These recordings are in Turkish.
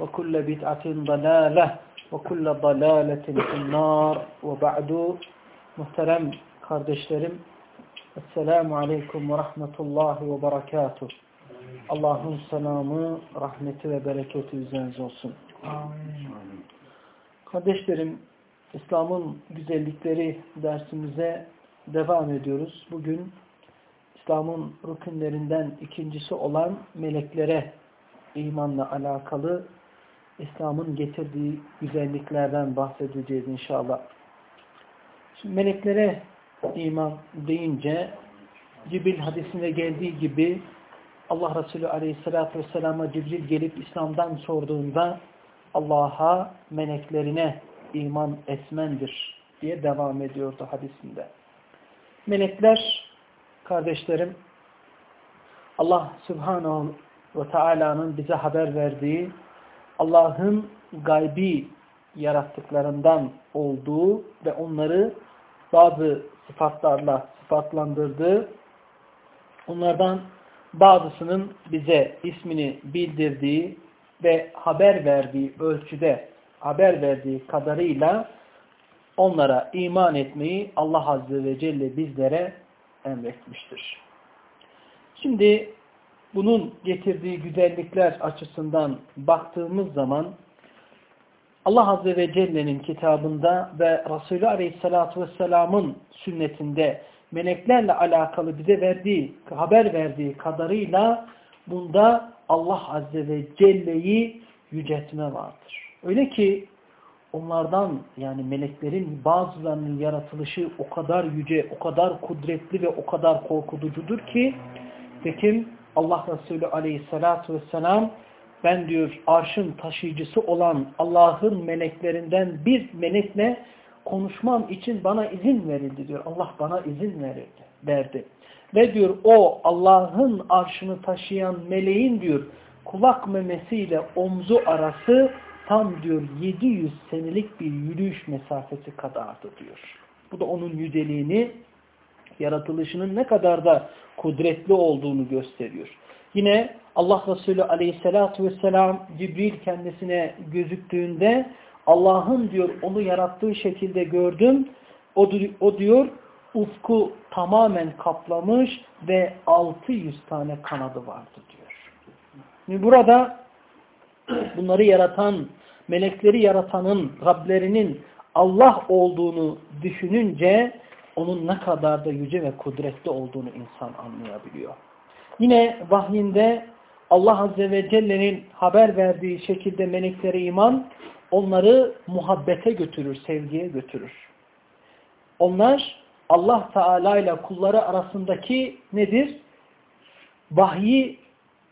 وكل بدعة ضلالة وكل ضلالة في النار وبعد muhterem kardeşlerim Esselamu Aleyküm ve Rahmetullahi ve Berekatuh Allah'ın selamı, rahmeti ve bereketi üzerinize olsun. Amin. Kardeşlerim, İslam'ın güzellikleri dersimize devam ediyoruz. Bugün İslam'ın rükünlerinden ikincisi olan meleklere imanla alakalı İslam'ın getirdiği güzelliklerden bahsedeceğiz inşallah. Şimdi meleklere iman deyince Cibril hadisinde geldiği gibi Allah Resulü Aleyhisselatü Vesselam'a Cibril gelip İslam'dan sorduğunda Allah'a meleklerine iman etmendir diye devam ediyordu hadisinde. Melekler kardeşlerim Allah Subhanahu ve Teala'nın bize haber verdiği Allah'ın gaybi yarattıklarından olduğu ve onları bazı sıfatlarla sıfatlandırdığı, onlardan bazısının bize ismini bildirdiği ve haber verdiği ölçüde, haber verdiği kadarıyla onlara iman etmeyi Allah Azze ve Celle bizlere emretmiştir. Şimdi bunun getirdiği güzellikler açısından baktığımız zaman Allah Azze ve Celle'nin kitabında ve Resulü Aleyhisselatü Vesselam'ın sünnetinde meleklerle alakalı bize verdiği, haber verdiği kadarıyla bunda Allah Azze ve Celle'yi yüceltme vardır. Öyle ki onlardan yani meleklerin bazılarının yaratılışı o kadar yüce, o kadar kudretli ve o kadar korkutucudur ki tekim Allah Resulü Aleyhisselatü Vesselam ben diyor arşın taşıyıcısı olan Allah'ın meleklerinden bir melekle konuşmam için bana izin verildi diyor. Allah bana izin verildi, verdi. Ve diyor o Allah'ın arşını taşıyan meleğin diyor kulak memesiyle omzu arası tam diyor 700 senelik bir yürüyüş mesafesi kadardı diyor. Bu da onun yüceliğini, yaratılışının ne kadar da kudretli olduğunu gösteriyor. Yine Allah Resulü aleyhissalatu vesselam Cibril kendisine gözüktüğünde Allah'ın diyor onu yarattığı şekilde gördüm. O, o diyor ufku tamamen kaplamış ve 600 tane kanadı vardı diyor. Şimdi burada bunları yaratan, melekleri yaratanın, Rablerinin Allah olduğunu düşününce onun ne kadar da yüce ve kudretli olduğunu insan anlayabiliyor. Yine vahyinde Allah Azze ve Celle'nin haber verdiği şekilde meleklere iman onları muhabbete götürür, sevgiye götürür. Onlar Allah Teala ile kulları arasındaki nedir? Vahyi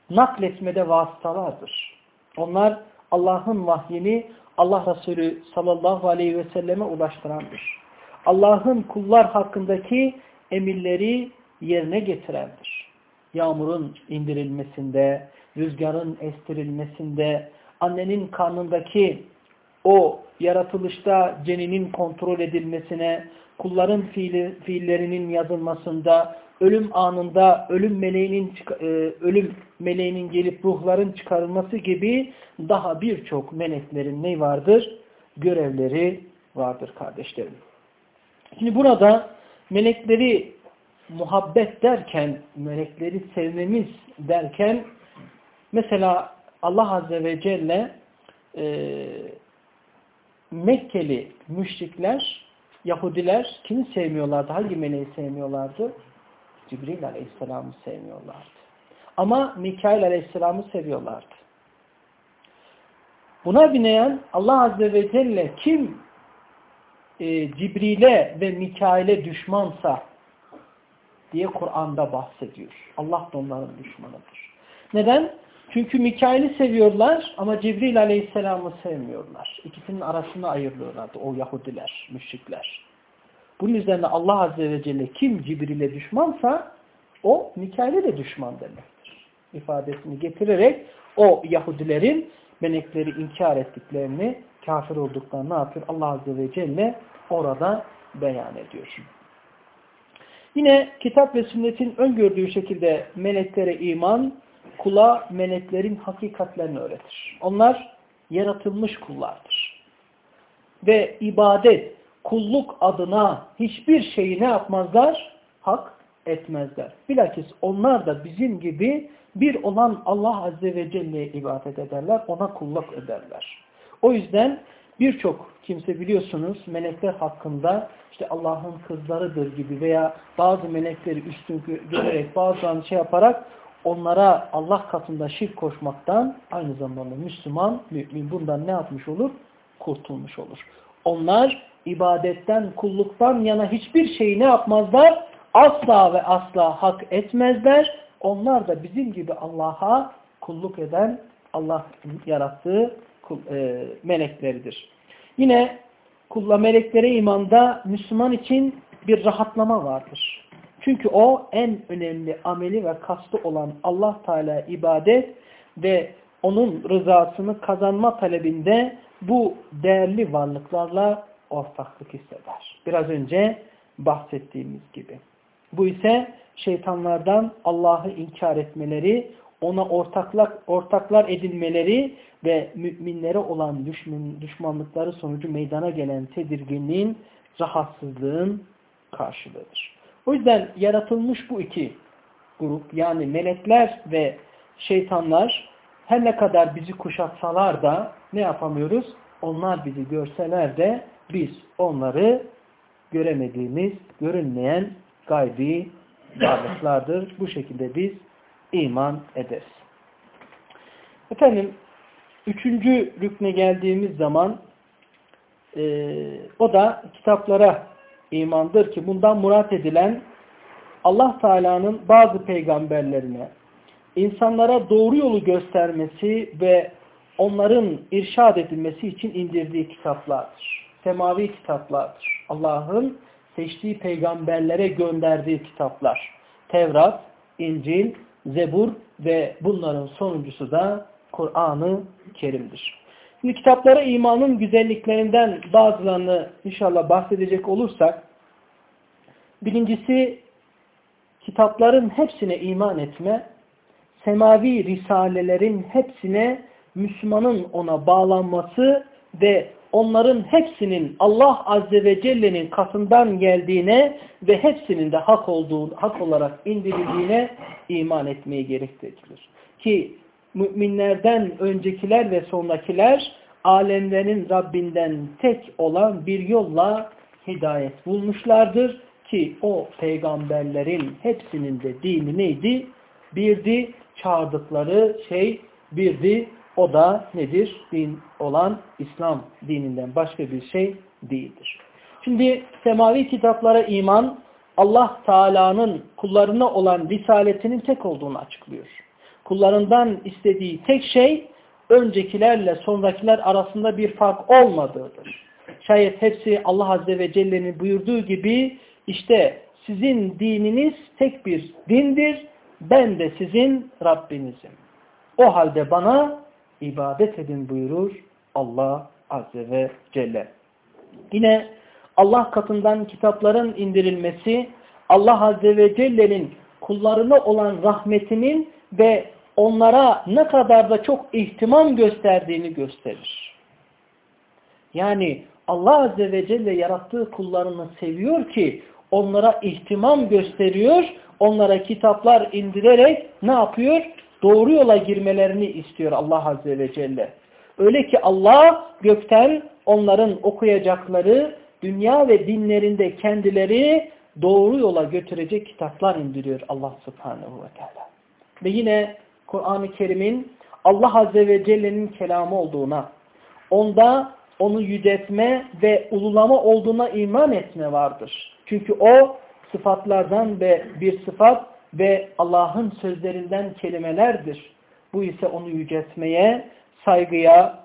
nakletmede vasıtalardır. Onlar Allah'ın vahyini Allah Resulü sallallahu aleyhi ve selleme ulaştırandır. Allah'ın kullar hakkındaki emirleri yerine getirendir. Yağmurun indirilmesinde, rüzgarın estirilmesinde, annenin karnındaki o yaratılışta ceninin kontrol edilmesine, kulların fiili, fiillerinin yazılmasında, ölüm anında ölüm meleğinin e, ölüm meleğinin gelip ruhların çıkarılması gibi daha birçok meleklerin ne vardır? Görevleri vardır kardeşlerim. Şimdi burada melekleri muhabbet derken, melekleri sevmemiz derken mesela Allah Azze ve Celle e, Mekkeli müşrikler, Yahudiler kimi sevmiyorlardı? Hangi meleği sevmiyorlardı? Cibril Aleyhisselam'ı sevmiyorlardı. Ama Mikail Aleyhisselam'ı seviyorlardı. Buna binaen Allah Azze ve Celle kim e, Cibril'e ve Mikail'e düşmansa diye Kur'an'da bahsediyor. Allah da onların düşmanıdır. Neden? Çünkü Mikail'i seviyorlar ama Cibril Aleyhisselam'ı sevmiyorlar. İkisinin arasını ayırıyorlardı o Yahudiler, müşrikler. Bunun üzerine Allah Azze ve Celle kim Cibril'e düşmansa o Mikail'e de düşman demektir. İfadesini getirerek o Yahudilerin melekleri inkar ettiklerini, kafir olduklarını ne yapıyor? Allah Azze ve Celle orada beyan ediyor. Yine kitap ve sünnetin öngördüğü şekilde meleklere iman, kula meleklerin hakikatlerini öğretir. Onlar yaratılmış kullardır. Ve ibadet, kulluk adına hiçbir şeyi ne yapmazlar? Hak etmezler. Bilakis onlar da bizim gibi bir olan Allah Azze ve Celle'ye ibadet ederler, ona kulluk ederler. O yüzden birçok kimse biliyorsunuz melekler hakkında işte Allah'ın kızlarıdır gibi veya bazı melekleri üstün görerek bazılarını şey yaparak onlara Allah katında şirk koşmaktan aynı zamanda Müslüman, mümin bundan ne yapmış olur? Kurtulmuş olur. Onlar ibadetten, kulluktan yana hiçbir şeyi ne yapmazlar? Asla ve asla hak etmezler. Onlar da bizim gibi Allah'a kulluk eden, Allah yarattığı e, melekleridir. Yine kulla meleklere imanda Müslüman için bir rahatlama vardır. Çünkü o en önemli ameli ve kastı olan Allah Teala ibadet ve onun rızasını kazanma talebinde bu değerli varlıklarla ortaklık hisseder. Biraz önce bahsettiğimiz gibi. Bu ise şeytanlardan Allah'ı inkar etmeleri, ona ortaklar, ortaklar edilmeleri ve müminlere olan düşman, düşmanlıkları sonucu meydana gelen tedirginliğin, rahatsızlığın karşılığıdır. O yüzden yaratılmış bu iki grup yani melekler ve şeytanlar her ne kadar bizi kuşatsalar da ne yapamıyoruz? Onlar bizi görseler de biz onları göremediğimiz, görünmeyen gaybi varlıklardır. Bu şekilde biz iman ederiz. Efendim, üçüncü rükne geldiğimiz zaman e, o da kitaplara imandır ki bundan murat edilen Allah Teala'nın bazı peygamberlerine insanlara doğru yolu göstermesi ve onların irşad edilmesi için indirdiği kitaplardır. Semavi kitaplardır. Allah'ın seçtiği peygamberlere gönderdiği kitaplar. Tevrat, İncil, Zebur ve bunların sonuncusu da Kur'an-ı Kerim'dir. Şimdi kitaplara imanın güzelliklerinden bazılarını inşallah bahsedecek olursak, birincisi kitapların hepsine iman etme, semavi risalelerin hepsine Müslümanın ona bağlanması ve onların hepsinin Allah Azze ve Celle'nin katından geldiğine ve hepsinin de hak olduğu, hak olarak indirildiğine iman etmeyi gerektirir. Ki müminlerden öncekiler ve sonrakiler alemlerin Rabbinden tek olan bir yolla hidayet bulmuşlardır ki o peygamberlerin hepsinin de dini neydi? Birdi, çağırdıkları şey birdi. O da nedir? Din olan İslam dininden başka bir şey değildir. Şimdi semavi kitaplara iman Allah Teala'nın kullarına olan risaletinin tek olduğunu açıklıyor kullarından istediği tek şey öncekilerle sonrakiler arasında bir fark olmadığıdır. Şayet hepsi Allah Azze ve Celle'nin buyurduğu gibi işte sizin dininiz tek bir dindir, ben de sizin Rabbinizim. O halde bana ibadet edin buyurur Allah Azze ve Celle. Yine Allah katından kitapların indirilmesi Allah Azze ve Celle'nin kullarına olan rahmetinin ve onlara ne kadar da çok ihtimam gösterdiğini gösterir. Yani Allah Azze ve Celle yarattığı kullarını seviyor ki onlara ihtimam gösteriyor, onlara kitaplar indirerek ne yapıyor? Doğru yola girmelerini istiyor Allah Azze ve Celle. Öyle ki Allah gökten onların okuyacakları dünya ve dinlerinde kendileri doğru yola götürecek kitaplar indiriyor Allah Subhanahu ve Teala. Ve yine Kur'an-ı Kerim'in Allah Azze ve Celle'nin kelamı olduğuna, onda onu yüceltme ve ululama olduğuna iman etme vardır. Çünkü o sıfatlardan ve bir sıfat ve Allah'ın sözlerinden kelimelerdir. Bu ise onu yüceltmeye, saygıya,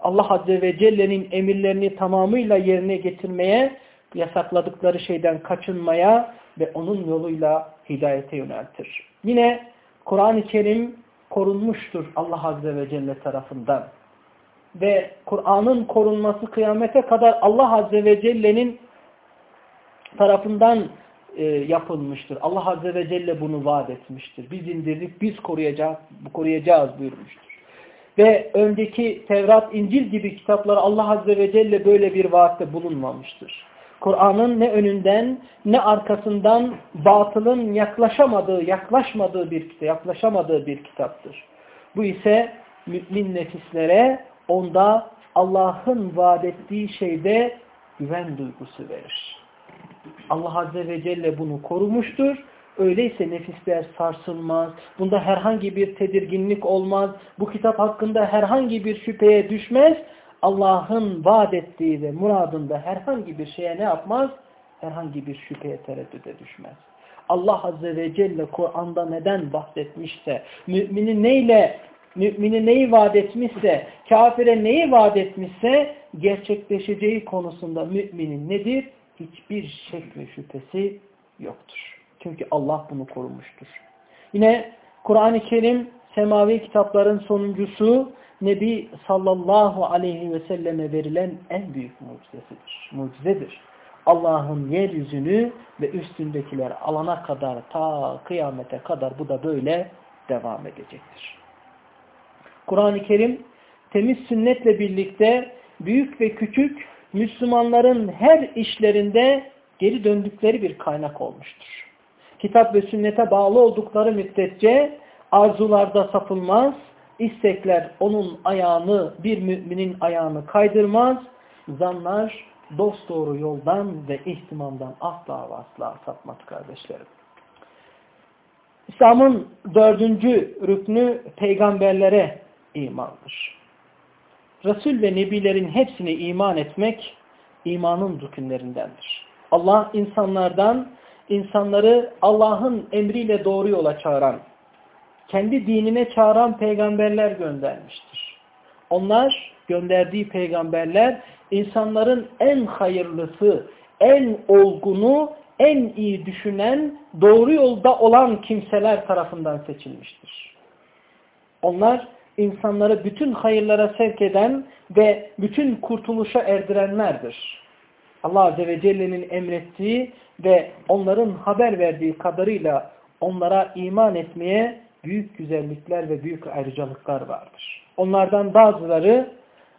Allah Azze ve Celle'nin emirlerini tamamıyla yerine getirmeye, yasakladıkları şeyden kaçınmaya ve onun yoluyla hidayete yöneltir. Yine Kur'an-ı Kerim korunmuştur Allah Azze ve Celle tarafından. Ve Kur'an'ın korunması kıyamete kadar Allah Azze ve Celle'nin tarafından e, yapılmıştır. Allah Azze ve Celle bunu vaat etmiştir. Biz indirdik, biz koruyacağız, koruyacağız buyurmuştur. Ve önceki Tevrat, İncil gibi kitaplara Allah Azze ve Celle böyle bir vaatte bulunmamıştır. Kur'an'ın ne önünden ne arkasından batılın yaklaşamadığı, yaklaşmadığı bir kitap, yaklaşamadığı bir kitaptır. Bu ise mümin nefislere onda Allah'ın vaat ettiği şeyde güven duygusu verir. Allah Azze ve Celle bunu korumuştur. Öyleyse nefisler sarsılmaz. Bunda herhangi bir tedirginlik olmaz. Bu kitap hakkında herhangi bir şüpheye düşmez. Allah'ın vaat ettiği ve muradında herhangi bir şeye ne yapmaz? Herhangi bir şüpheye tereddüde düşmez. Allah Azze ve Celle Kur'an'da neden bahsetmişse, mümini neyle, mümini neyi vaat etmişse, kafire neyi vaat etmişse, gerçekleşeceği konusunda müminin nedir? Hiçbir şek ve şüphesi yoktur. Çünkü Allah bunu korumuştur. Yine Kur'an-ı Kerim semavi kitapların sonuncusu Nebi sallallahu aleyhi ve selleme verilen en büyük mucizesidir. Mucizedir. Allah'ın yeryüzünü ve üstündekiler alana kadar ta kıyamete kadar bu da böyle devam edecektir. Kur'an-ı Kerim temiz sünnetle birlikte büyük ve küçük Müslümanların her işlerinde geri döndükleri bir kaynak olmuştur. Kitap ve sünnete bağlı oldukları müddetçe arzularda sapılmaz, istekler onun ayağını, bir müminin ayağını kaydırmaz, zanlar dosdoğru yoldan ve ihtimamdan asla ve asla sapmaz kardeşlerim. İslam'ın dördüncü rüknü peygamberlere imandır. Resul ve Nebilerin hepsine iman etmek imanın rükünlerindendir. Allah insanlardan insanları Allah'ın emriyle doğru yola çağıran, kendi dinine çağıran peygamberler göndermiştir. Onlar gönderdiği peygamberler insanların en hayırlısı, en olgunu, en iyi düşünen, doğru yolda olan kimseler tarafından seçilmiştir. Onlar insanları bütün hayırlara sevk eden ve bütün kurtuluşa erdirenlerdir. Allah Azze ve Celle'nin emrettiği ve onların haber verdiği kadarıyla onlara iman etmeye büyük güzellikler ve büyük ayrıcalıklar vardır. Onlardan bazıları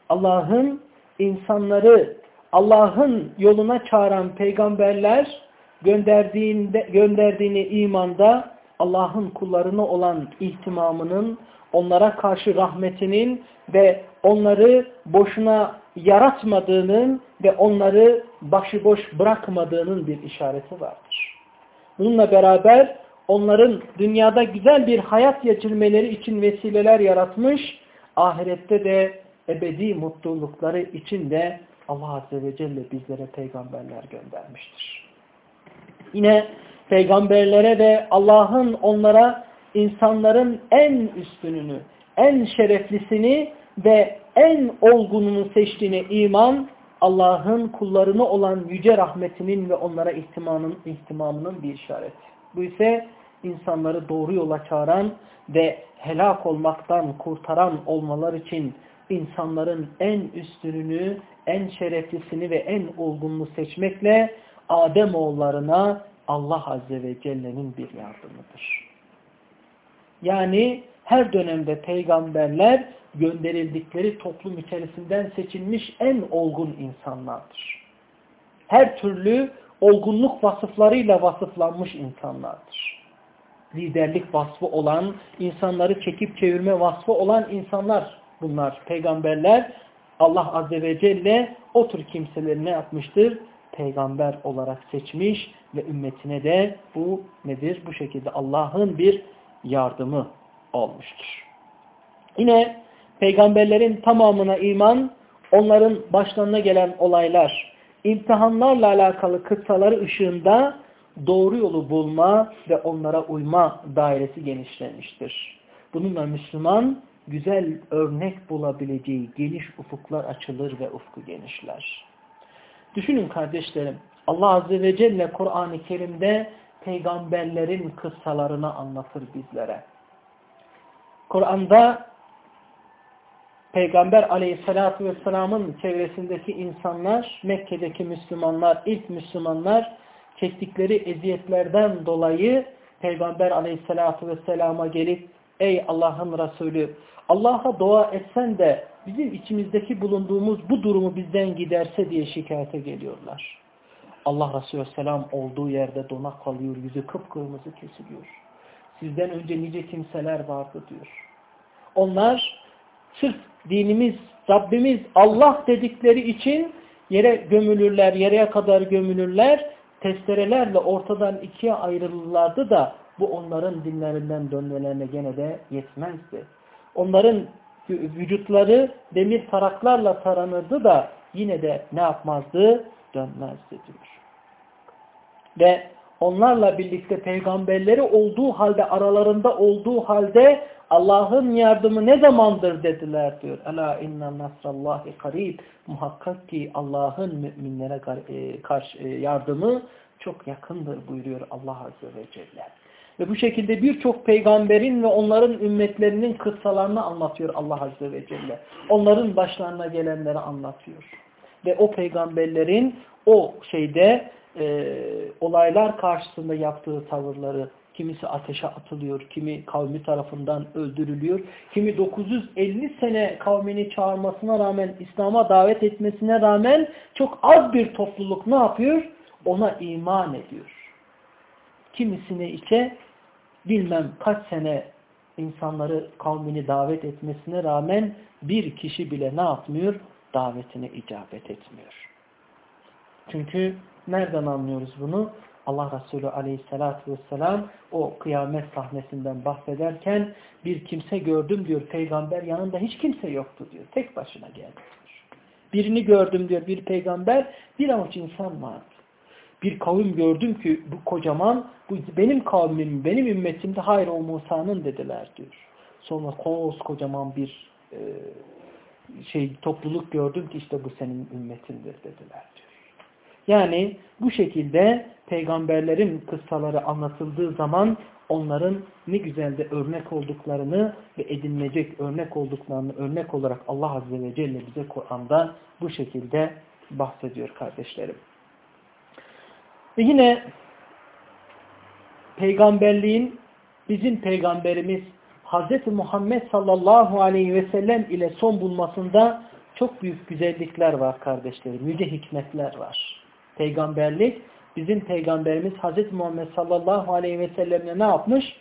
Allah'ın insanları Allah'ın yoluna çağıran peygamberler gönderdiğinde, gönderdiğini imanda Allah'ın kullarına olan ihtimamının, onlara karşı rahmetinin ve onları boşuna yaratmadığının ve onları başıboş bırakmadığının bir işareti vardır. Bununla beraber onların dünyada güzel bir hayat geçirmeleri için vesileler yaratmış, ahirette de ebedi mutlulukları için de Allah Azze ve Celle bizlere peygamberler göndermiştir. Yine peygamberlere de Allah'ın onlara insanların en üstününü, en şereflisini ve en olgununu seçtiğine iman, Allah'ın kullarına olan yüce rahmetinin ve onlara ihtimamının, ihtimamının bir işareti. Bu ise insanları doğru yola çağıran ve helak olmaktan kurtaran olmalar için insanların en üstününü, en şereflisini ve en olgununu seçmekle Adem oğullarına Allah Azze ve Celle'nin bir yardımıdır. Yani her dönemde peygamberler gönderildikleri toplum içerisinden seçilmiş en olgun insanlardır. Her türlü olgunluk vasıflarıyla vasıflanmış insanlardır. Liderlik vasfı olan, insanları çekip çevirme vasfı olan insanlar bunlar. Peygamberler Allah Azze ve Celle o tür kimseleri ne yapmıştır? Peygamber olarak seçmiş ve ümmetine de bu nedir? Bu şekilde Allah'ın bir yardımı olmuştur. Yine peygamberlerin tamamına iman, onların başlarına gelen olaylar, imtihanlarla alakalı kıssaları ışığında doğru yolu bulma ve onlara uyma dairesi genişlenmiştir. Bununla Müslüman güzel örnek bulabileceği geniş ufuklar açılır ve ufku genişler. Düşünün kardeşlerim, Allah Azze ve Celle Kur'an-ı Kerim'de peygamberlerin kıssalarını anlatır bizlere. Kur'an'da Peygamber aleyhissalatü vesselamın çevresindeki insanlar, Mekke'deki Müslümanlar, ilk Müslümanlar çektikleri eziyetlerden dolayı Peygamber aleyhissalatü vesselama gelip ey Allah'ın Resulü Allah'a dua etsen de bizim içimizdeki bulunduğumuz bu durumu bizden giderse diye şikayete geliyorlar. Allah Resulü Selam olduğu yerde donak kalıyor, yüzü kıpkırmızı kesiliyor. Sizden önce nice kimseler vardı diyor. Onlar sırf dinimiz, Rabbimiz Allah dedikleri için yere gömülürler, yereye kadar gömülürler, testerelerle ortadan ikiye ayrılırlardı da bu onların dinlerinden dönmelerine gene de yetmezdi. Onların vücutları demir taraklarla taranırdı da yine de ne yapmazdı? Dönmezdi diyor. Ve onlarla birlikte peygamberleri olduğu halde, aralarında olduğu halde Allah'ın yardımı ne zamandır dediler diyor. Ela inna nasrallahi karib. Muhakkak ki Allah'ın müminlere e, karşı e, yardımı çok yakındır buyuruyor Allah Azze ve Celle. Ve bu şekilde birçok peygamberin ve onların ümmetlerinin kıssalarını anlatıyor Allah Azze ve Celle. Onların başlarına gelenleri anlatıyor. Ve o peygamberlerin o şeyde e, olaylar karşısında yaptığı tavırları, kimisi ateşe atılıyor, kimi kavmi tarafından öldürülüyor, kimi 950 sene kavmini çağırmasına rağmen, İslam'a davet etmesine rağmen çok az bir topluluk ne yapıyor? Ona iman ediyor. Kimisine ise bilmem kaç sene insanları kavmini davet etmesine rağmen bir kişi bile ne yapmıyor? Davetine icabet etmiyor. Çünkü nereden anlıyoruz bunu? Allah Resulü aleyhissalatü vesselam o kıyamet sahnesinden bahsederken bir kimse gördüm diyor peygamber yanında hiç kimse yoktu diyor. Tek başına geldi diyor. Birini gördüm diyor bir peygamber bir avuç insan vardı. Bir kavim gördüm ki bu kocaman bu benim kavmim benim ümmetimde hayır o Musa'nın dediler diyor. Sonra kocaman bir e, şey topluluk gördüm ki işte bu senin ümmetindir dediler diyor. Yani bu şekilde peygamberlerin kıssaları anlatıldığı zaman onların ne güzel de örnek olduklarını ve edinilecek örnek olduklarını örnek olarak Allah Azze ve Celle bize Kur'an'da bu şekilde bahsediyor kardeşlerim. Ve yine peygamberliğin bizim peygamberimiz Hz. Muhammed sallallahu aleyhi ve sellem ile son bulmasında çok büyük güzellikler var kardeşlerim. Yüce hikmetler var. Peygamberlik bizim peygamberimiz Hz. Muhammed sallallahu aleyhi ve sellemle ne yapmış?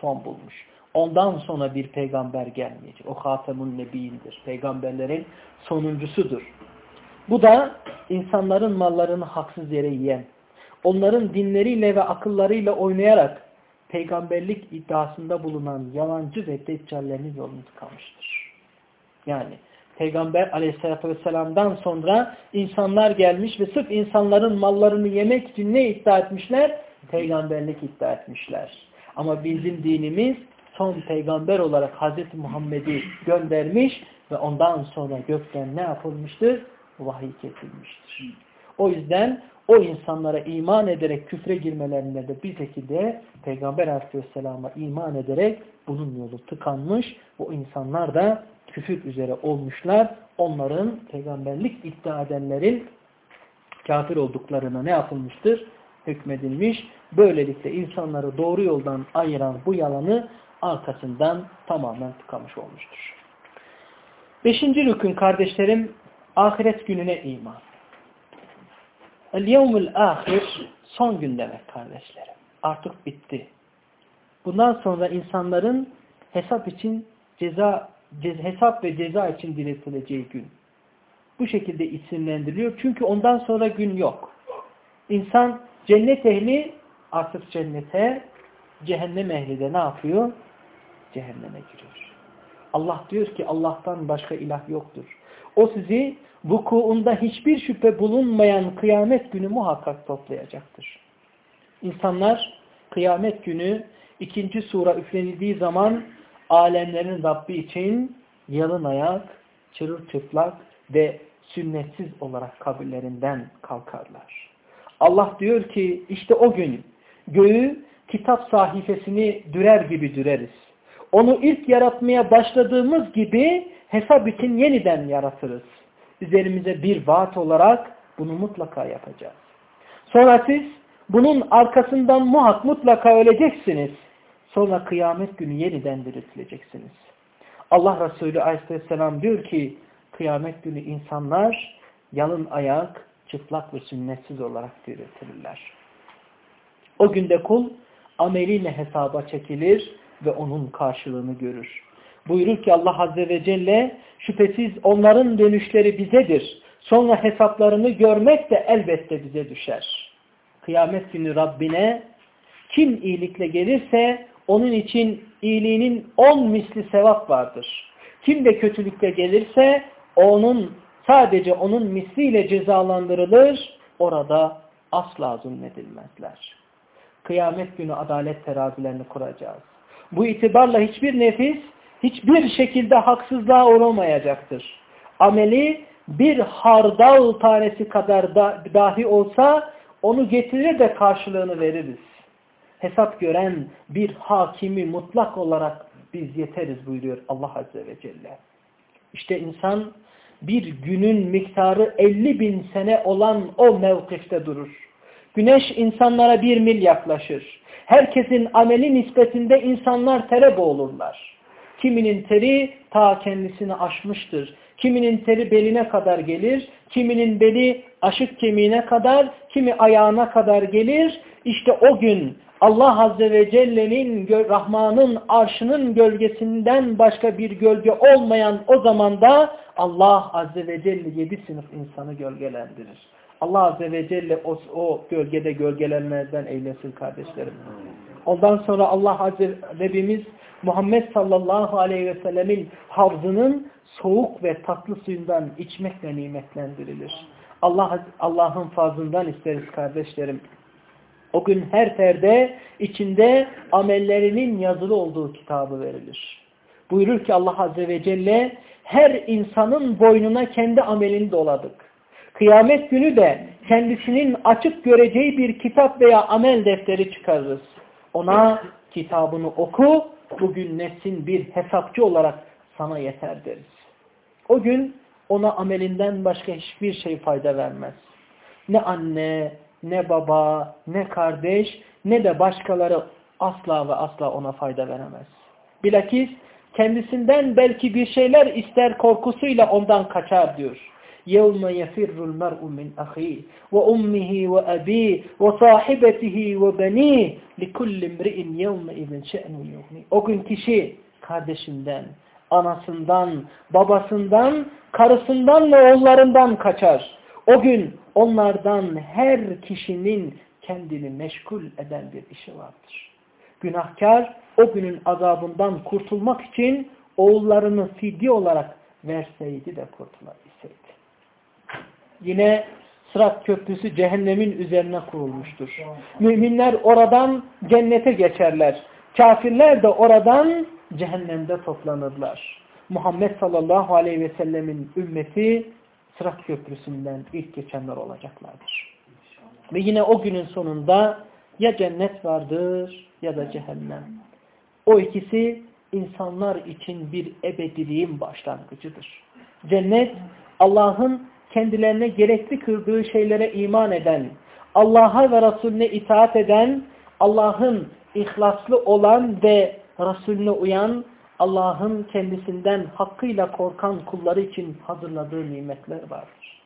Son bulmuş. Ondan sonra bir peygamber gelmeyecek. O Hatemun Nebi'indir. Peygamberlerin sonuncusudur. Bu da insanların mallarını haksız yere yiyen, onların dinleriyle ve akıllarıyla oynayarak peygamberlik iddiasında bulunan yalancı ve deccallerin yolunu tıkamıştır. Yani Peygamber aleyhissalatü vesselam'dan sonra insanlar gelmiş ve sırf insanların mallarını yemek için ne iddia etmişler? Peygamberlik iddia etmişler. Ama bizim dinimiz son peygamber olarak Hazreti Muhammed'i göndermiş ve ondan sonra gökten ne yapılmıştır? Vahiy kesilmiştir. O yüzden o insanlara iman ederek küfre girmelerinde de bizdeki de Peygamber Aleyhisselam'a iman ederek bunun yolu tıkanmış. Bu insanlar da küfür üzere olmuşlar. Onların peygamberlik iddia edenlerin kafir olduklarına ne yapılmıştır? Hükmedilmiş. Böylelikle insanları doğru yoldan ayıran bu yalanı arkasından tamamen tıkamış olmuştur. Beşinci rükün kardeşlerim ahiret gününe iman. El-yevmül ahir son gün demek kardeşlerim. Artık bitti. Bundan sonra insanların hesap için ceza hesap ve ceza için diriltileceği gün. Bu şekilde isimlendiriliyor. Çünkü ondan sonra gün yok. İnsan cennet ehli artık cennete, cehennem ehli de ne yapıyor? Cehenneme giriyor. Allah diyor ki Allah'tan başka ilah yoktur. O sizi vukuunda hiçbir şüphe bulunmayan kıyamet günü muhakkak toplayacaktır. İnsanlar kıyamet günü ikinci sura üflenildiği zaman alemlerin Rabbi için yalın ayak, çırılçıplak ve sünnetsiz olarak kabirlerinden kalkarlar. Allah diyor ki işte o gün göğü kitap sahifesini dürer gibi düreriz. Onu ilk yaratmaya başladığımız gibi hesap için yeniden yaratırız. Üzerimize bir vaat olarak bunu mutlaka yapacağız. Sonra siz bunun arkasından muhak mutlaka öleceksiniz. Sonra kıyamet günü yeniden diriltileceksiniz. Allah Resulü Aleyhisselam diyor ki kıyamet günü insanlar yalın ayak, çıplak ve sünnetsiz olarak diriltilirler. O günde kul ameliyle hesaba çekilir ve onun karşılığını görür. Buyurur ki Allah Azze ve Celle şüphesiz onların dönüşleri bizedir. Sonra hesaplarını görmek de elbette bize düşer. Kıyamet günü Rabbine kim iyilikle gelirse onun için iyiliğinin on misli sevap vardır. Kim de kötülükle gelirse onun sadece onun misliyle cezalandırılır. Orada asla zulmedilmezler. Kıyamet günü adalet terazilerini kuracağız. Bu itibarla hiçbir nefis hiçbir şekilde haksızlığa uğramayacaktır. Ameli bir hardal tanesi kadar da, dahi olsa onu getirir de karşılığını veririz. Hesap gören bir hakimi mutlak olarak biz yeteriz buyuruyor Allah Azze ve Celle. İşte insan bir günün miktarı 50 bin sene olan o mevkifte durur. Güneş insanlara bir mil yaklaşır. Herkesin ameli nispetinde insanlar tere boğulurlar. Kiminin teri ta kendisini aşmıştır. Kiminin teri beline kadar gelir, kiminin beli aşık kemiğine kadar, kimi ayağına kadar gelir. İşte o gün Allah Azze ve Celle'nin, Rahman'ın arşının gölgesinden başka bir gölge olmayan o zamanda Allah Azze ve Celle yedi sınıf insanı gölgelendirir. Allah Azze ve Celle o, o gölgede gölgelenlerden eylesin kardeşlerim. Ondan sonra Allah Azze Rabbimiz Muhammed sallallahu aleyhi ve sellemin havzının soğuk ve tatlı suyundan içmekle nimetlendirilir. Allah Allah'ın fazlından isteriz kardeşlerim. O gün her ferde içinde amellerinin yazılı olduğu kitabı verilir. Buyurur ki Allah Azze ve Celle her insanın boynuna kendi amelini doladık. Kıyamet günü de kendisinin açık göreceği bir kitap veya amel defteri çıkarırız. Ona kitabını oku, bugün nefsin bir hesapçı olarak sana yeter deriz. O gün ona amelinden başka hiçbir şey fayda vermez. Ne anne, ne baba, ne kardeş, ne de başkaları asla ve asla ona fayda veremez. Bilakis kendisinden belki bir şeyler ister korkusuyla ondan kaçar diyor. يَوْمَ يَفِرُّ الْمَرْءُ مِنْ أَخِيهِ وَأُمِّهِ وَأَبِيهِ وَصَاحِبَتِهِ وَبَنِيهِ لِكُلِّ امْرِئٍ يَوْمَئِذٍ شَأْنُ يُغْنِي O gün kişi kardeşinden, anasından, babasından, karısından ve oğullarından kaçar. O gün onlardan her kişinin kendini meşgul eden bir işi vardır. Günahkar o günün azabından kurtulmak için oğullarını fidye olarak verseydi de kurtulabilseydi. Yine Sırat Köprüsü cehennemin üzerine kurulmuştur. Müminler oradan cennete geçerler. Kafirler de oradan cehennemde toplanırlar. Muhammed sallallahu aleyhi ve sellemin ümmeti Sırat Köprüsü'nden ilk geçenler olacaklardır. Ve yine o günün sonunda ya cennet vardır ya da cehennem. O ikisi insanlar için bir ebediliğin başlangıcıdır. Cennet Allah'ın kendilerine gerekli kıldığı şeylere iman eden, Allah'a ve Resulüne itaat eden, Allah'ın ihlaslı olan ve Resulüne uyan, Allah'ın kendisinden hakkıyla korkan kulları için hazırladığı nimetler vardır.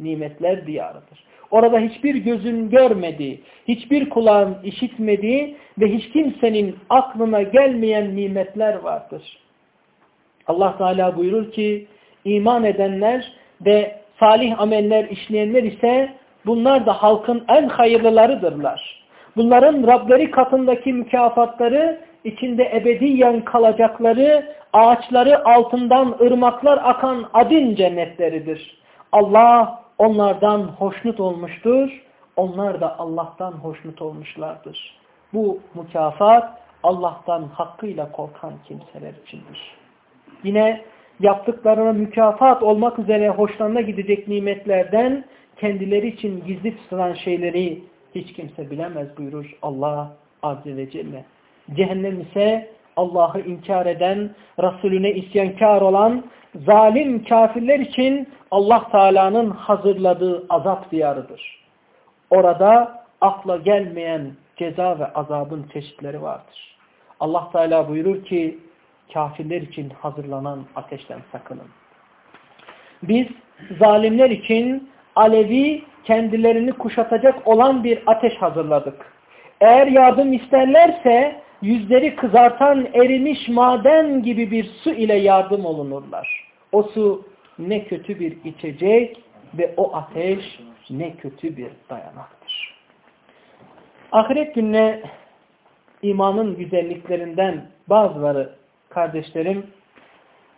Nimetler diyarıdır. Orada hiçbir gözün görmediği, hiçbir kulağın işitmediği ve hiç kimsenin aklına gelmeyen nimetler vardır. Allah Teala buyurur ki, iman edenler ve salih ameller işleyenler ise bunlar da halkın en hayırlılarıdırlar. Bunların Rableri katındaki mükafatları içinde ebediyen kalacakları ağaçları altından ırmaklar akan adin cennetleridir. Allah onlardan hoşnut olmuştur. Onlar da Allah'tan hoşnut olmuşlardır. Bu mükafat Allah'tan hakkıyla korkan kimseler içindir. Yine yaptıklarına mükafat olmak üzere hoşlarına gidecek nimetlerden kendileri için gizli tutulan şeyleri hiç kimse bilemez buyurur Allah Azze ve Celle. Cehennem ise Allah'ı inkar eden, Resulüne isyankar olan zalim kafirler için Allah Teala'nın hazırladığı azap diyarıdır. Orada akla gelmeyen ceza ve azabın çeşitleri vardır. Allah Teala buyurur ki kafirler için hazırlanan ateşten sakının. Biz zalimler için alevi kendilerini kuşatacak olan bir ateş hazırladık. Eğer yardım isterlerse yüzleri kızartan erimiş maden gibi bir su ile yardım olunurlar. O su ne kötü bir içecek ve o ateş ne kötü bir dayanaktır. Ahiret gününe imanın güzelliklerinden bazıları kardeşlerim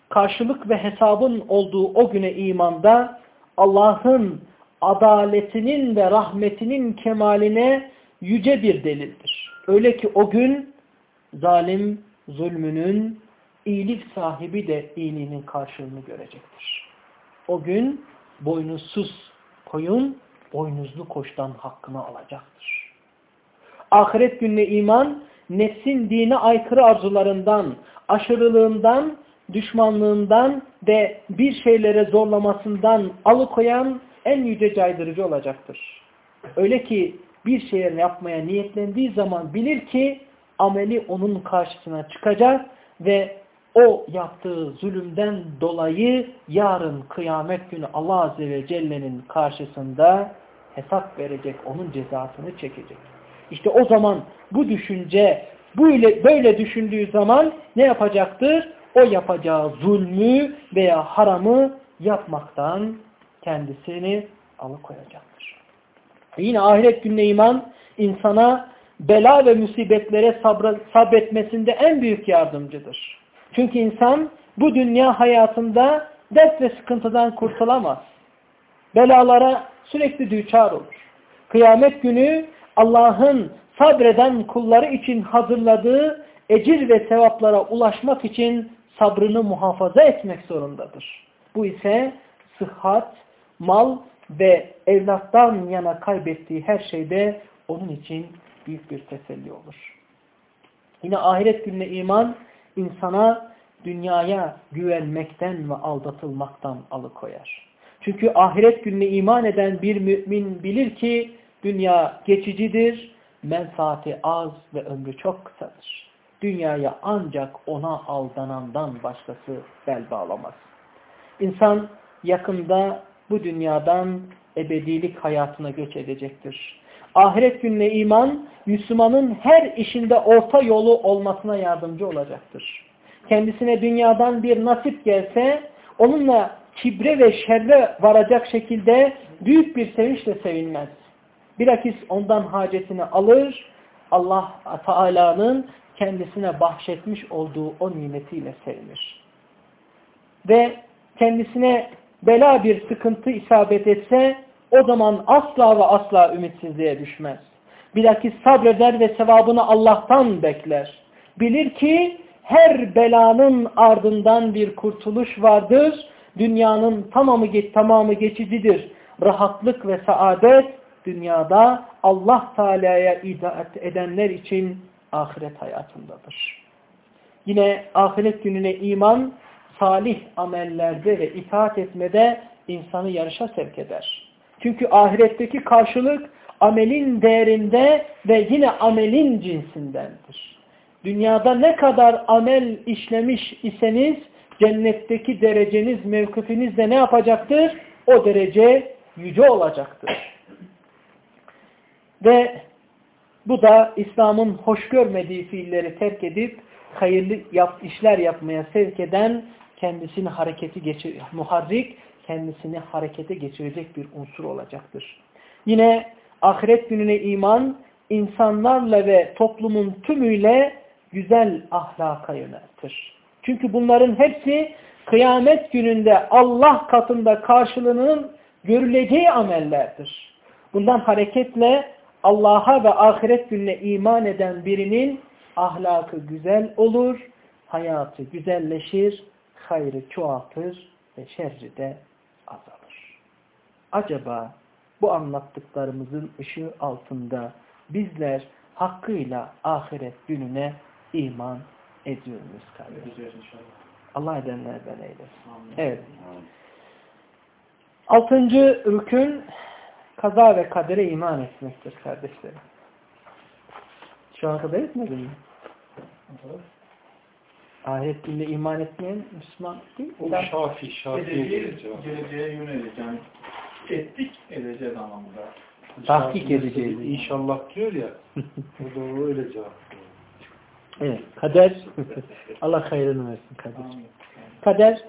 karşılık ve hesabın olduğu o güne imanda Allah'ın adaletinin ve rahmetinin kemaline yüce bir delildir. Öyle ki o gün zalim zulmünün, iyilik sahibi de iyiliğinin karşılığını görecektir. O gün boynuzsuz koyun, boynuzlu koçtan hakkını alacaktır. Ahiret gününe iman, nefsin dine aykırı arzularından, aşırılığından, düşmanlığından ve bir şeylere zorlamasından alıkoyan en yüce caydırıcı olacaktır. Öyle ki bir şeyler yapmaya niyetlendiği zaman bilir ki ameli onun karşısına çıkacak ve o yaptığı zulümden dolayı yarın kıyamet günü Allah Azze ve Celle'nin karşısında hesap verecek, onun cezasını çekecek. İşte o zaman bu düşünce, böyle, böyle düşündüğü zaman ne yapacaktır? O yapacağı zulmü veya haramı yapmaktan kendisini alıkoyacaktır. Yine ahiret gününe iman insana bela ve musibetlere sabra, sabretmesinde en büyük yardımcıdır. Çünkü insan bu dünya hayatında dert ve sıkıntıdan kurtulamaz. Belalara sürekli düçar olur. Kıyamet günü Allah'ın sabreden kulları için hazırladığı ecir ve sevaplara ulaşmak için sabrını muhafaza etmek zorundadır. Bu ise sıhhat, mal ve evlattan yana kaybettiği her şeyde onun için büyük bir teselli olur. Yine ahiret gününe iman insana dünyaya güvenmekten ve aldatılmaktan alıkoyar. Çünkü ahiret gününe iman eden bir mümin bilir ki dünya geçicidir, menfaati az ve ömrü çok kısadır. Dünyaya ancak ona aldanandan başkası bel bağlamaz. İnsan yakında bu dünyadan ebedilik hayatına göç edecektir. Ahiret gününe iman, Müslümanın her işinde orta yolu olmasına yardımcı olacaktır. Kendisine dünyadan bir nasip gelse, onunla kibre ve şerre varacak şekilde büyük bir sevinçle sevinmez. Bilakis ondan hacetini alır, Allah Teala'nın kendisine bahşetmiş olduğu o nimetiyle sevinir. Ve kendisine bela bir sıkıntı isabet etse o zaman asla ve asla ümitsizliğe düşmez. Bilakis sabreder ve sevabını Allah'tan bekler. Bilir ki her belanın ardından bir kurtuluş vardır dünyanın tamamı, tamamı geçicidir. Rahatlık ve saadet dünyada Allah Teala'ya itaat edenler için ahiret hayatındadır. Yine ahiret gününe iman salih amellerde ve itaat etmede insanı yarışa sevk eder. Çünkü ahiretteki karşılık amelin değerinde ve yine amelin cinsindendir. Dünyada ne kadar amel işlemiş iseniz cennetteki dereceniz, mevkifiniz de ne yapacaktır? O derece yüce olacaktır. Ve bu da İslam'ın hoş görmediği fiilleri terk edip hayırlı yap, işler yapmaya sevk eden kendisini hareketi geçir, muharrik, kendisini harekete geçirecek bir unsur olacaktır. Yine ahiret gününe iman, insanlarla ve toplumun tümüyle güzel ahlaka yöneltir. Çünkü bunların hepsi kıyamet gününde Allah katında karşılığının görüleceği amellerdir. Bundan hareketle Allah'a ve ahiret gününe iman eden birinin ahlakı güzel olur, hayatı güzelleşir, hayrı çoğaltır ve şerri de azalır. Acaba bu anlattıklarımızın ışığı altında bizler hakkıyla ahiret gününe iman ediyor muyuz kardeşler? Allah edenlerden eylesin. Evet. Altıncı rükün kaza ve kadere iman etmektir kardeşlerim. Şu an kadar etmedin mi? Ahiret gününe iman etmeyen Müslüman değil. O Sen... şafi, şafi Geleceğe, geleceğe yönelik yani ettik edeceğiz anlamında. Tahkik edeceğiz. İnşallah diyor ya. o da öyle cevap. Evet. Kader. Allah hayrını versin kardeşim. Kader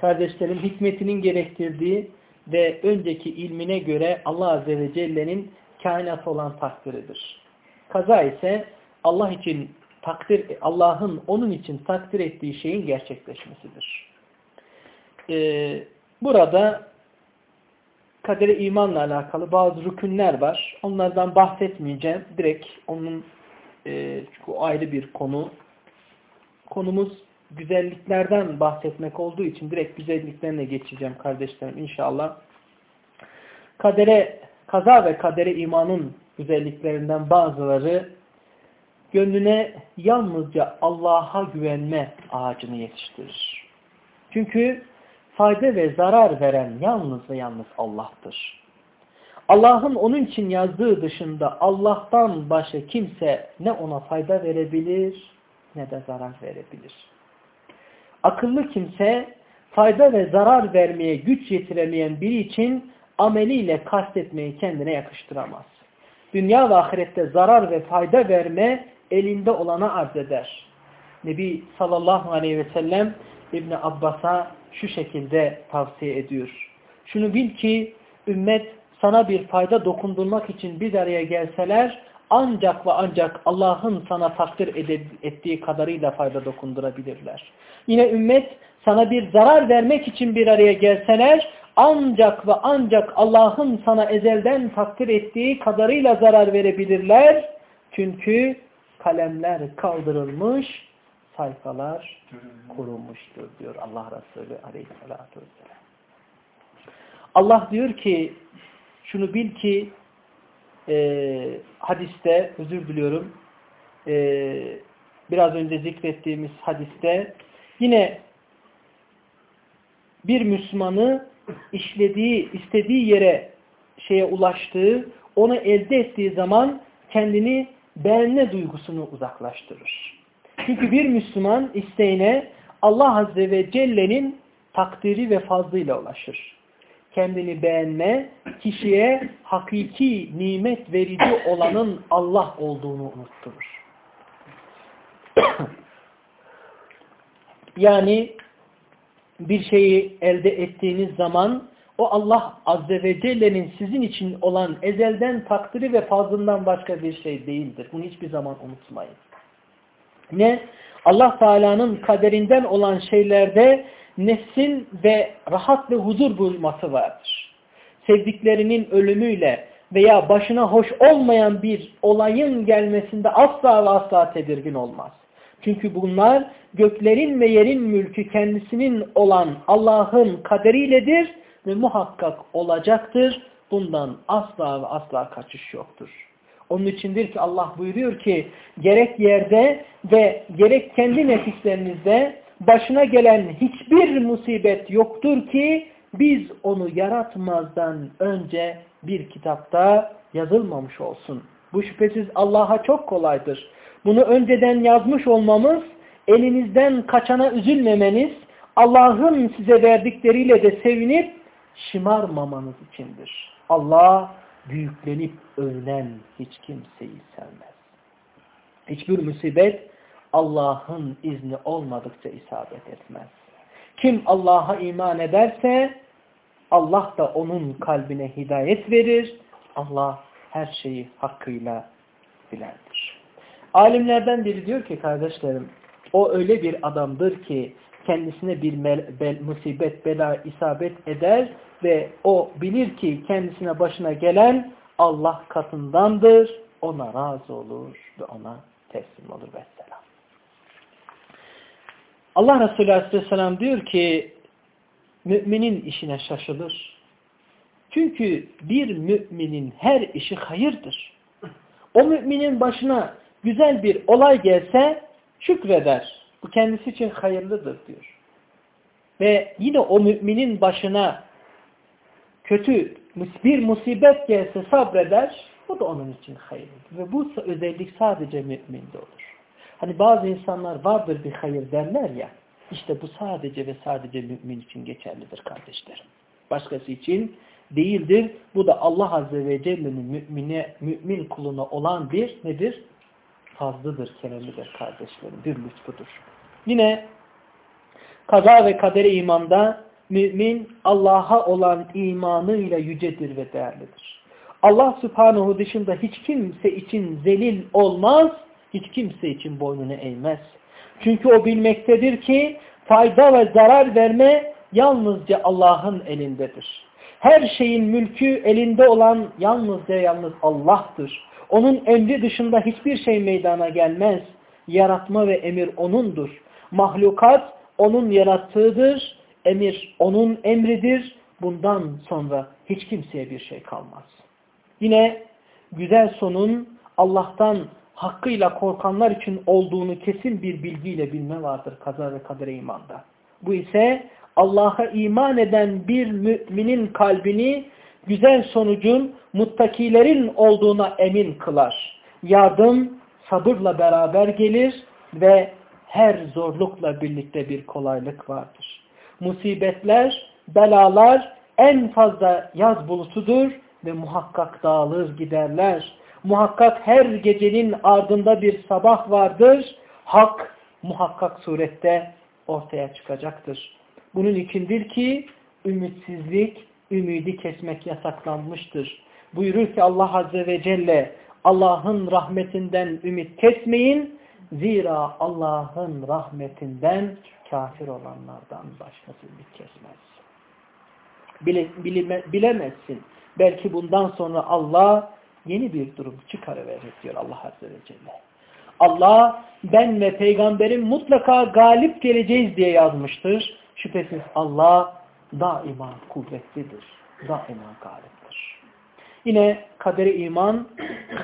kardeşlerim hikmetinin gerektirdiği ve önceki ilmine göre Allah Azze ve Celle'nin kainat olan takdiridir. Kaza ise Allah için takdir Allah'ın onun için takdir ettiği şeyin gerçekleşmesidir. Ee, burada kadere imanla alakalı bazı rükünler var. Onlardan bahsetmeyeceğim. Direkt onun e, çünkü ayrı bir konu. Konumuz güzelliklerden bahsetmek olduğu için direkt güzelliklerine geçeceğim kardeşlerim inşallah. Kadere, kaza ve kadere imanın güzelliklerinden bazıları gönlüne yalnızca Allah'a güvenme ağacını yetiştirir. Çünkü fayda ve zarar veren yalnız ve yalnız Allah'tır. Allah'ın onun için yazdığı dışında Allah'tan başka kimse ne ona fayda verebilir ne de zarar verebilir. Akıllı kimse fayda ve zarar vermeye güç yetiremeyen biri için ameliyle kastetmeyi kendine yakıştıramaz. Dünya ve ahirette zarar ve fayda verme elinde olana arz eder. Nebi sallallahu aleyhi ve sellem İbni Abbas'a şu şekilde tavsiye ediyor. Şunu bil ki ümmet sana bir fayda dokundurmak için bir araya gelseler ancak ve ancak Allah'ın sana takdir ettiği kadarıyla fayda dokundurabilirler. Yine ümmet sana bir zarar vermek için bir araya gelseler ancak ve ancak Allah'ın sana ezelden takdir ettiği kadarıyla zarar verebilirler. Çünkü kalemler kaldırılmış, sayfalar kurulmuştur diyor Allah Resulü aleyhissalatü vesselam. Allah diyor ki şunu bil ki e, hadiste özür diliyorum e, biraz önce zikrettiğimiz hadiste yine bir Müslümanı işlediği, istediği yere şeye ulaştığı, onu elde ettiği zaman kendini beğenme duygusunu uzaklaştırır. Çünkü bir Müslüman isteğine Allah Azze ve Celle'nin takdiri ve fazlıyla ulaşır. Kendini beğenme, kişiye hakiki nimet verici olanın Allah olduğunu unutturur. yani bir şeyi elde ettiğiniz zaman o Allah Azze ve Celle'nin sizin için olan ezelden takdiri ve fazlından başka bir şey değildir. Bunu hiçbir zaman unutmayın. Ne? Allah Teala'nın kaderinden olan şeylerde nefsin ve rahat ve huzur bulması vardır. Sevdiklerinin ölümüyle veya başına hoş olmayan bir olayın gelmesinde asla ve asla tedirgin olmaz. Çünkü bunlar göklerin ve yerin mülkü kendisinin olan Allah'ın kaderiyledir ve muhakkak olacaktır. Bundan asla ve asla kaçış yoktur. Onun içindir ki Allah buyuruyor ki gerek yerde ve gerek kendi nefislerinizde başına gelen hiçbir musibet yoktur ki biz onu yaratmazdan önce bir kitapta yazılmamış olsun. Bu şüphesiz Allah'a çok kolaydır. Bunu önceden yazmış olmamız, elinizden kaçana üzülmemeniz, Allah'ın size verdikleriyle de sevinip şımarmamanız içindir. Allah büyüklenip övünen hiç kimseyi sevmez. Hiçbir musibet Allah'ın izni olmadıkça isabet etmez. Kim Allah'a iman ederse Allah da onun kalbine hidayet verir. Allah her şeyi hakkıyla bilendir. Alimlerden biri diyor ki kardeşlerim o öyle bir adamdır ki kendisine bir musibet, bela isabet eder ve o bilir ki kendisine başına gelen Allah katındandır. Ona razı olur ve ona teslim olur vesselam. Allah Resulü Aleyhisselam diyor ki müminin işine şaşılır. Çünkü bir müminin her işi hayırdır. O müminin başına güzel bir olay gelse şükreder. Bu kendisi için hayırlıdır diyor. Ve yine o müminin başına kötü bir musibet gelse sabreder. Bu da onun için hayırlıdır. Ve bu özellik sadece müminde olur. Hani bazı insanlar vardır bir hayır derler ya. İşte bu sadece ve sadece mümin için geçerlidir kardeşlerim. Başkası için değildir. Bu da Allah Azze ve Celle'nin mümine, mümin kuluna olan bir nedir? Fazlıdır, keremidir kardeşlerim. Bir lütfudur. Yine kaza ve kadere imanda mümin Allah'a olan imanıyla yücedir ve değerlidir. Allah subhanahu dışında hiç kimse için zelil olmaz, hiç kimse için boynunu eğmez. Çünkü o bilmektedir ki fayda ve zarar verme yalnızca Allah'ın elindedir. Her şeyin mülkü elinde olan yalnızca yalnız Allah'tır. Onun emri dışında hiçbir şey meydana gelmez. Yaratma ve emir O'nundur. Mahlukat O'nun yarattığıdır. Emir O'nun emridir. Bundan sonra hiç kimseye bir şey kalmaz. Yine güzel sonun Allah'tan hakkıyla korkanlar için olduğunu kesin bir bilgiyle bilme vardır kaza ve kadere imanda. Bu ise Allah'a iman eden bir müminin kalbini güzel sonucun muttakilerin olduğuna emin kılar. Yardım sabırla beraber gelir ve her zorlukla birlikte bir kolaylık vardır. Musibetler, belalar en fazla yaz bulutudur ve muhakkak dağılır giderler. Muhakkak her gecenin ardında bir sabah vardır. Hak muhakkak surette ortaya çıkacaktır. Bunun içindir ki ümitsizlik, ümidi kesmek yasaklanmıştır. Buyurur ki Allah Azze ve Celle Allah'ın rahmetinden ümit kesmeyin. Zira Allah'ın rahmetinden kafir olanlardan başkası ümit kesmez. Bile, bilime, bilemezsin. Belki bundan sonra Allah yeni bir durum çıkarıverecek diyor Allah Azze ve Celle. Allah ben ve peygamberim mutlaka galip geleceğiz diye yazmıştır. Şüphesiz Allah daima kuvvetlidir. Daima galiptir. Yine kaderi iman,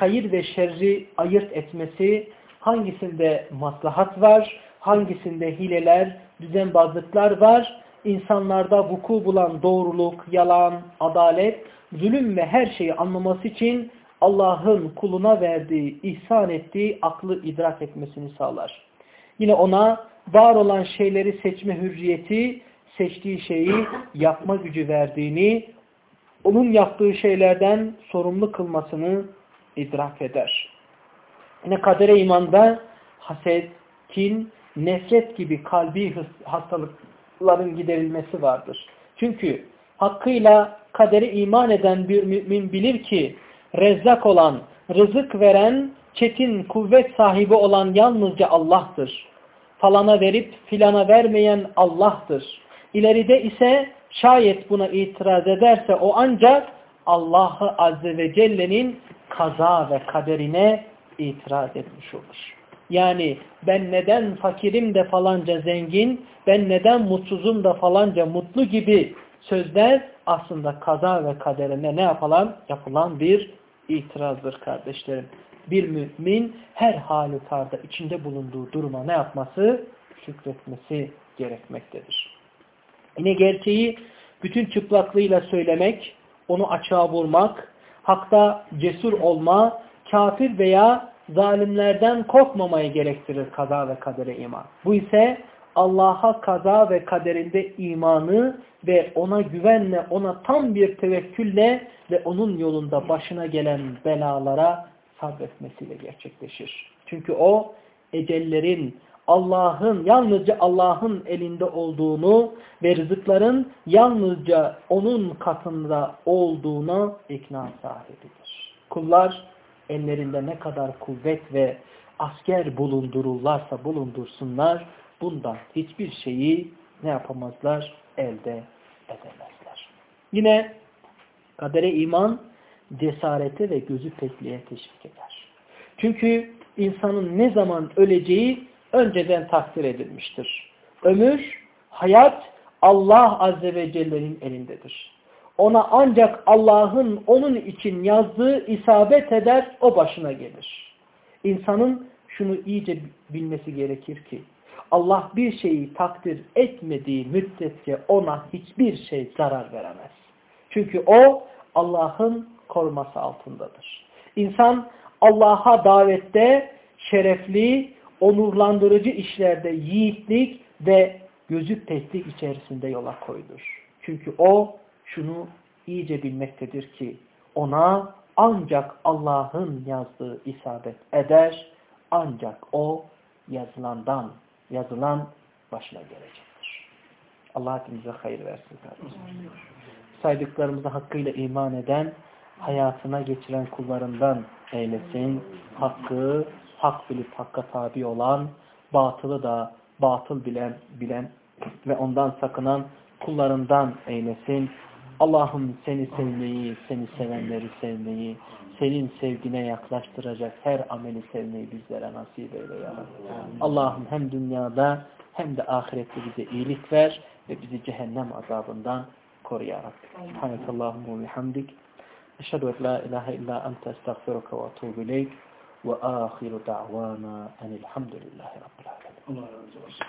hayır ve şerri ayırt etmesi, hangisinde maslahat var, hangisinde hileler, düzenbazlıklar var, insanlarda vuku bulan doğruluk, yalan, adalet, zulüm ve her şeyi anlaması için Allah'ın kuluna verdiği, ihsan ettiği aklı idrak etmesini sağlar. Yine ona var olan şeyleri seçme hürriyeti, seçtiği şeyi yapma gücü verdiğini, onun yaptığı şeylerden sorumlu kılmasını idrak eder. Yine kadere imanda haset, kin, nefret gibi kalbi hastalıkların giderilmesi vardır. Çünkü hakkıyla kadere iman eden bir mümin bilir ki rezzak olan, rızık veren, çetin kuvvet sahibi olan yalnızca Allah'tır. Falana verip filana vermeyen Allah'tır. İleride ise şayet buna itiraz ederse o ancak Allah'ı Azze ve Celle'nin kaza ve kaderine itiraz etmiş olur. yani ben neden fakirim de falanca zengin, ben neden mutsuzum da falanca mutlu gibi sözler aslında kaza ve kaderine ne yapılan? Yapılan bir itirazdır kardeşlerim. Bir mümin her halükarda içinde bulunduğu duruma ne yapması? Şükretmesi gerekmektedir. Yine gerçeği bütün çıplaklığıyla söylemek, onu açığa vurmak, hakta cesur olma, kafir veya zalimlerden korkmamayı gerektirir kaza ve kadere iman. Bu ise Allah'a kaza ve kaderinde imanı ve ona güvenle, ona tam bir tevekkülle ve onun yolunda başına gelen belalara sabretmesiyle gerçekleşir. Çünkü o ecellerin Allah'ın, yalnızca Allah'ın elinde olduğunu ve rızıkların yalnızca onun katında olduğuna ikna sahibidir. Kullar ellerinde ne kadar kuvvet ve asker bulundururlarsa bulundursunlar, bundan hiçbir şeyi ne yapamazlar? Elde edemezler. Yine kadere iman cesarete ve gözü pekliğe teşvik eder. Çünkü insanın ne zaman öleceği önceden takdir edilmiştir. Ömür, hayat Allah Azze ve Celle'nin elindedir. Ona ancak Allah'ın onun için yazdığı isabet eder, o başına gelir. İnsanın şunu iyice bilmesi gerekir ki, Allah bir şeyi takdir etmediği müddetçe ona hiçbir şey zarar veremez. Çünkü o Allah'ın koruması altındadır. İnsan Allah'a davette şerefli, onurlandırıcı işlerde yiğitlik ve gözü peklik içerisinde yola koyulur. Çünkü o şunu iyice bilmektedir ki ona ancak Allah'ın yazdığı isabet eder ancak o yazılandan yazılan başına gelecektir. Allah hepimize hayır versin kardeşim. Saydıklarımıza hakkıyla iman eden, hayatına geçiren kullarından eylesin. Hakkı, hak bilip hakka tabi olan, batılı da batıl bilen, bilen ve ondan sakınan kullarından eylesin. Allah'ım seni sevmeyi, seni sevenleri sevmeyi, senin sevgine yaklaştıracak her ameli sevmeyi bizlere nasip eyle ya Allah'ım hem dünyada hem de ahirette bize iyilik ver ve bizi cehennem azabından koru ya Rabbi. Subhanakallahumma ve hamdik. Eşhedü en la ilahe illa ente estağfiruke ve etûbü ileyk. Ve âhiru da'vana enilhamdülillahi rabbil alemin. Allah razı olsun.